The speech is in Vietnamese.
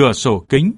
cửa sổ kính.